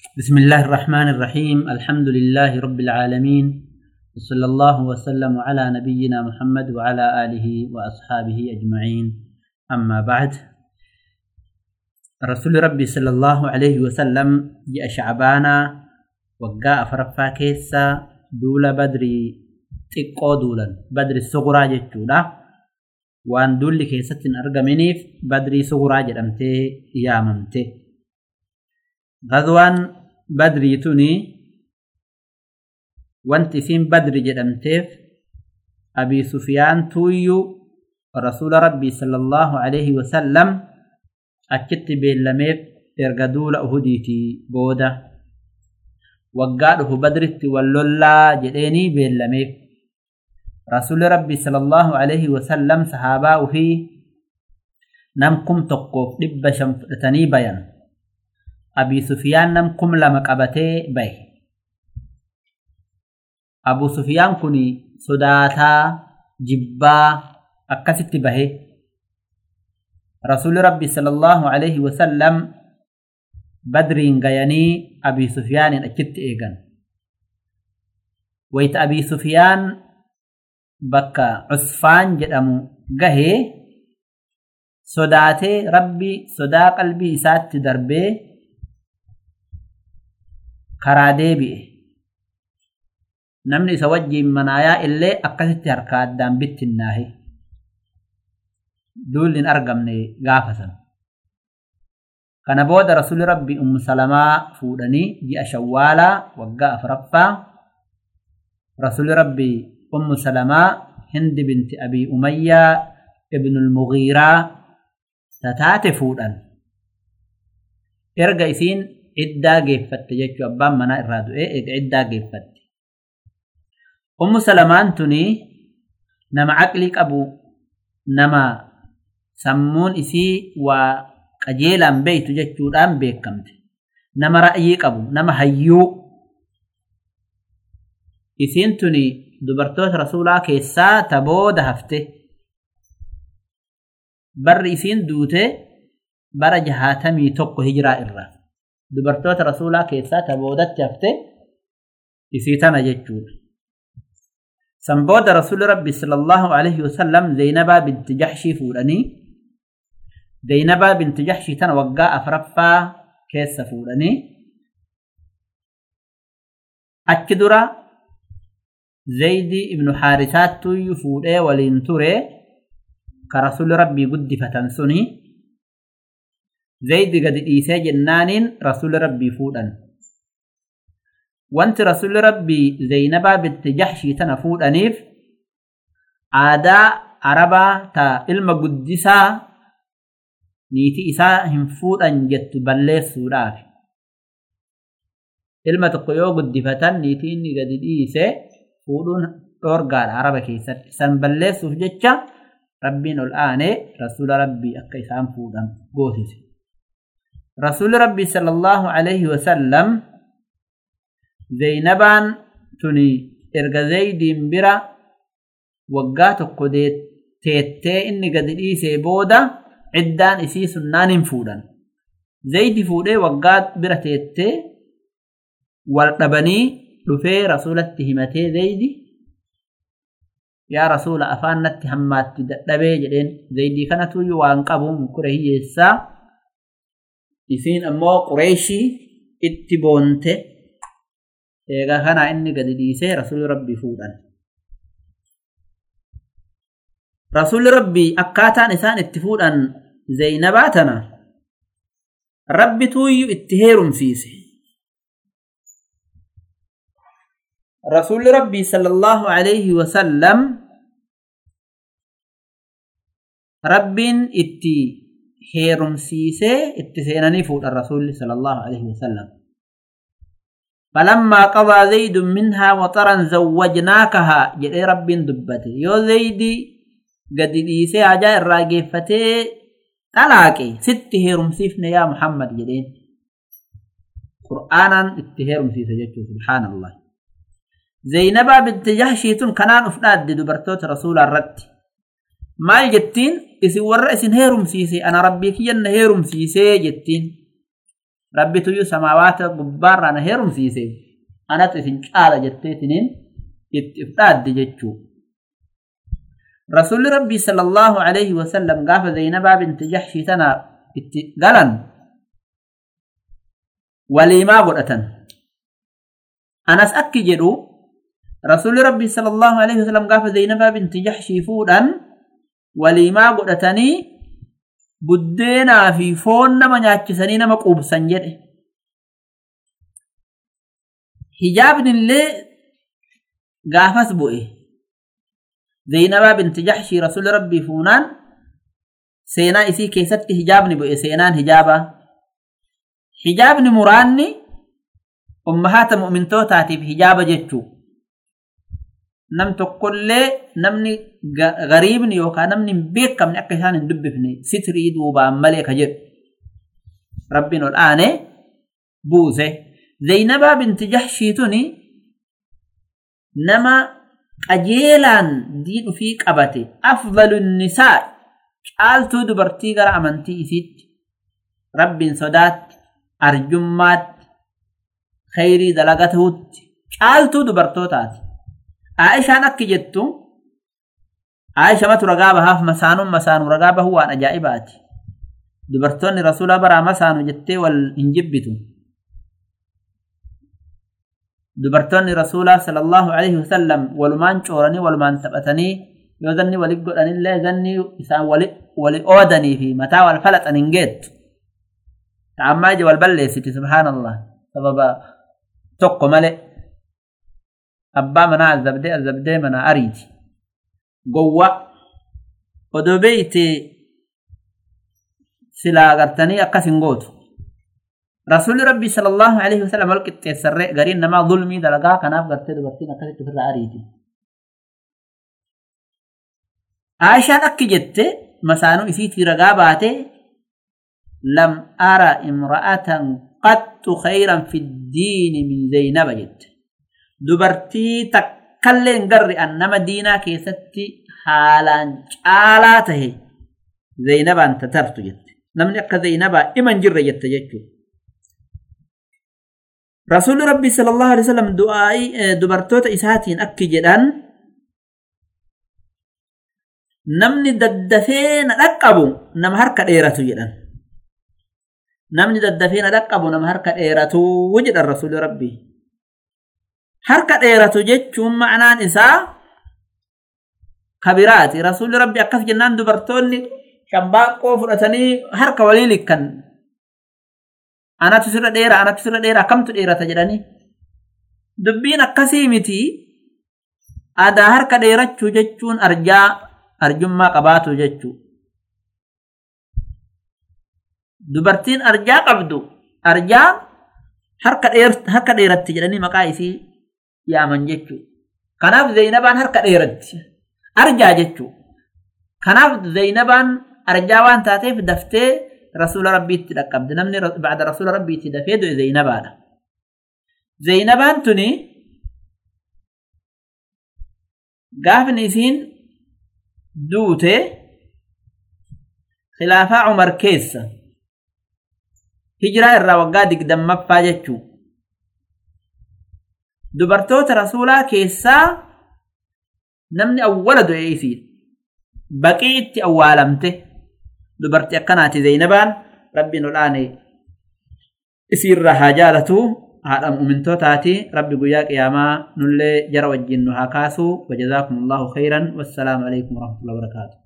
بسم الله الرحمن الرحيم. الحمد لله رب العالمين. وصلى الله وسلم على نبينا محمد وعلى آله وأصحابه أجمعين. أما بعد رسول ربي صلى الله عليه وسلم جاء شعبانا وقاء فرفا كيسا دولا بدري تقو دولا بدري الصغرى جتولا وان دولي كيسة أرقمنيف بدري صغرى جدمتي ياممتي. غزوان بدري توني وانت سين بدري جدمتيف؟ أبي سفيان تويو رسول ربي صلى الله عليه وسلم أكت بيلميف إرقدول أهديتي بودا. وقاله بدرت واللولا جديني بيلميف رسول ربي صلى الله عليه وسلم صحاباء في نمكم تقوف لب شمفتني بيان. abii sufiyaan nam kum lama qabatee bahe. Abu Sufiyaan kun sodaataa jibbaa akkasitti bahe rasuulli rabbi sallallahu alaihi wasallam badriin gayanii Abi Sufiyaanin achitti eegan. Wayita Abi Sufiyaan bakka Cusfaan jedhamu gahee sodaatee rabbi sodaa qalbii isaatti darbee karaa deebi'e namni isa wajjiin manaayaa illee akkasitti harka addaan bittinnaahe duulli hin argamne gaafa san kana booda rasuli rabbi ummu salamaa fuudhanii ji'a shawwaalaa waggaa afuraffaa rasuli rabbi أم سلمة هند بنت أبي أمية ابن المغيرة تتات فودان إرجع إسين iddaa geeffatte jechuu abbaan manaa irraa du'ee iddaa geeffatte. Ummu salamaan tuni nama aqlii qabu nama sammuun isii waa qajeelaan beeytu jechuudhaan beekamte. Nama ra'ayii qabu nama hayyuu. Isiin tuni dubartoota rasuulaa keessaa ta booda hafte. Barri isiin duute bara jahaatamii tokko hijiraa irraa. دبرتوت رسولا كيسا تبودت تفتي يسيتنا يجود سنبود رسول ربي صلى الله عليه وسلم زينبا بنت جحشي فولني زينبا بنت جحشي تنوقع أفرفا كيسا فولني أكدرا زيد ابن حارثات يفوله ولينتره كرسول ربي قد فتنسني قد إيسى جنان رسول ربي فودن وانت رسول ربي زينبا بنت جحشي تنفود أنيف عادا عربا تا علم قدسا نيتي إسا هم فودن جت بلي سوراف. علم تقيو قد فتن نيتي إني قد fuudhuun dhoorgaadha araba keessatti san balleessuuf jecha rabbiin ol aanee rasuula rabbii akka isaan fuudhan goosise rasuuli rabbii sallallahu alaihi wasallam zaynabaan tuni erga zaydiin bira waggaa tokko teettee inni gadi dhiisee booda ciddaan isii sunnaan hin fuudhan zaydi fuudhee waggaa bira teettee wal dhabanii dhufee rasulatti himatee zaydi yaa rasula afaan natti hammaatti dadhabee jedheen zaydii kanatuyyuu waan qabu mukure isiin ammoo qureeshii itti boonte eegaa kanaa inni gadi dhiisee rasuli rabbii fuudhan rasuli rabbii akkaataan isaan itti fuudhan zaynabaa tana rabbituuyyu itti heerumsiise رسول ربي صلى الله عليه وسلم رب اتي هيرم سيسي اتسينني فوت الرسول صلى الله عليه وسلم فلما قضى زيد منها وطرا زوجناكها جدي رب دبته يو زيدي قد ديسي عجاء الراقفتي طلاقي ست هيرم سيفنا يا محمد جدين قرآنا اتهيرم سيسي سبحان الله binti jahshiitun kanaan uf dhaadde dubartoota rasuulaa irratti. Maal jettiin isin warra isin heerumsiise ana rabbii kiyyanna heerumsiisee jettiin rabbitu iyyuu samaawaata gubbaarraa na heerumsiise anatu isin caala jetteetiniin itti dhaadde jechuu rasuulli rabbii sallallahu alaihi wasallam gaafa zaynabaa binti jaxshii tana itti galan waliimaa godhatan anas akki jedhu rasuulli rabbii sallallahu alaihi wasallam gaafa zaynabaa binti jaxshii fuudhan waliimaa godhatanii buddeenaa fi foon nama nyaachisanii nama quubsan jedhe hijaabni illee gaafas bu'e zaynabaa binti jaxshii rasuulli rabbii fuunaan seenaa isii keessatti hijaabni bu'e seenaan hijaabaa hijaabni muraanni ummahaata mu'mintootaatiif hijaaba jechuu نم تقول نمني غريبني نيوكا نمني بيقا من اكيسان ندبفني ستري دوبا مليك جر ربنا الآن بوزة. زينبا بنت جحشيتني نما أجيلا دين فيك أبتي. أفضل النساء. قالتو دبرتي غر أمنتي إسيت. رب صدات. أرجمات. خيري دلقتهوت. قالتو دبرتو تاتي. Aishaan akki jettu aishamatu ragaa bahaaf masaanuun masaanu ragaa bahuu waan ajaa'ibaati dubartoonni rasuula baraa masaanu jettee wal hin jibbitu dubartoonni rasuulaa sallallahu alaihi wasallam walumaan cooranii walumaan taphatanii yoo zanni wali godhanillee zanni isaan wali oodanii fi mataa wal falaxan hin geettu ta'ammaa ija wal balleessiti subhaanallah sababa tokko malee أبا منا الزبدة الزبدة منا أريد. قوة. ودو بيتي سلا قرتني أقسن قوت رسول ربي صلى الله عليه وسلم قال كتسرق قرين نما ظلمي دلقا كناف قرتي دو برتين أقسن كفر عائشة أكي جدت مسانو إسيتي رقاباتي لم أرى امرأة قد خيرا في الدين من زينب جدت dubartii takkallee hin garre an nama diinaa keessatti haalaan caalaa tahe zaynabaan tatartu jette. Namni akka zaynabaa ima hin jirre jette jechuu rasuulli rabbii sallallahu alaihi wasallam du'aa'ii dubartoota isaatiin akki jedhan namni daddafee na dhaqqabu nama harka dheeratu jedhan. Namni daddafee na dhaqqabu nama harka dheeratu jedhan rasuulli rabbii harka dheeratu jechuun ma'anaan isaa kabiraati rasuulli rabbii akkas jennaan dubartoonni shambaaqoo fudhatanii harka walii likkan anatu sirra dheera anatu sirra dheera kamtu dheerata jedhanii dubbiin akkasii miti aadaa harka dheerachuu jechuun arjaa arjummaa qabaatu jechuu dubartiin arjaa qabdu arjaa harka dheeratti jedhanii maqaa isii yaaman jechuu. Kanaaf zaynabaan harka dheeratti arjaa jechuu. Kanaaf zaynabaan arjaa waan taateef daftee rasuula rabbiitti dhaqqabde. Namni bacda rasuula rabbiitti dafee du'e zaynabaadha. Zaynabaan tuni gaafni isiin duute khilaafaa cumar keessa. Hijiraa irraa waggaa digdammaffaa jechuu keessaa namni awwala du'e isiidha baqii itti awwaalamte dubartii akkanaati zaynabaan rabbiin olaane isiirra haa jaalatu haadha mu'mintootaati rabbi guyyaa qiyaamaa nullee jara wajjin nu haa kaasu wajazaakum allahu khayran wassalaamu alaikum warahmatullahi wabarakaatu